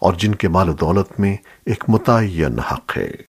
اور جن کے مال و دولت میں ایک متعین حق ہے۔